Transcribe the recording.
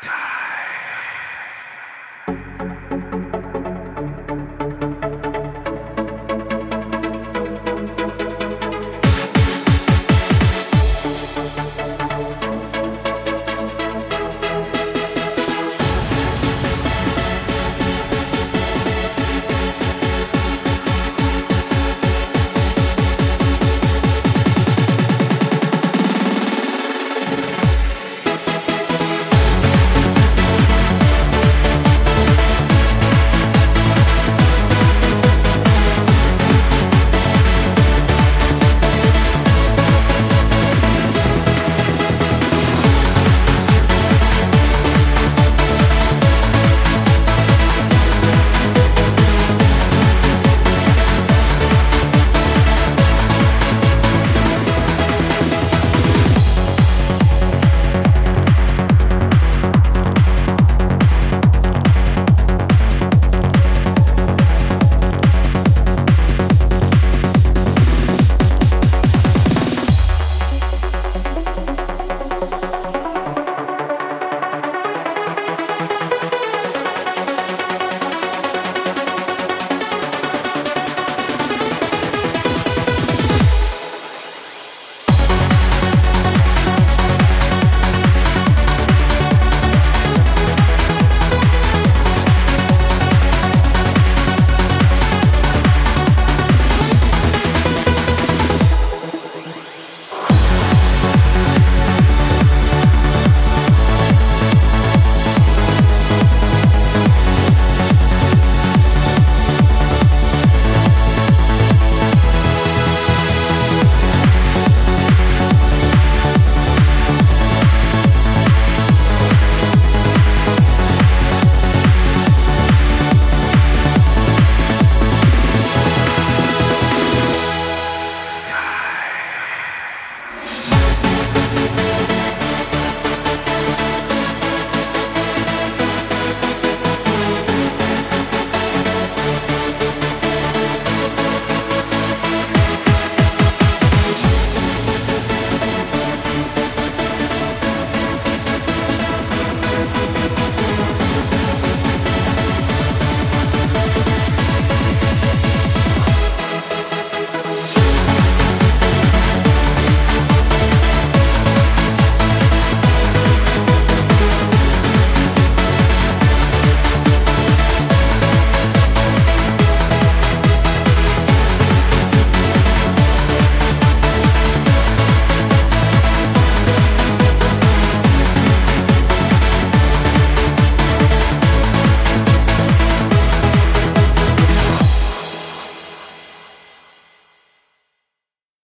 God.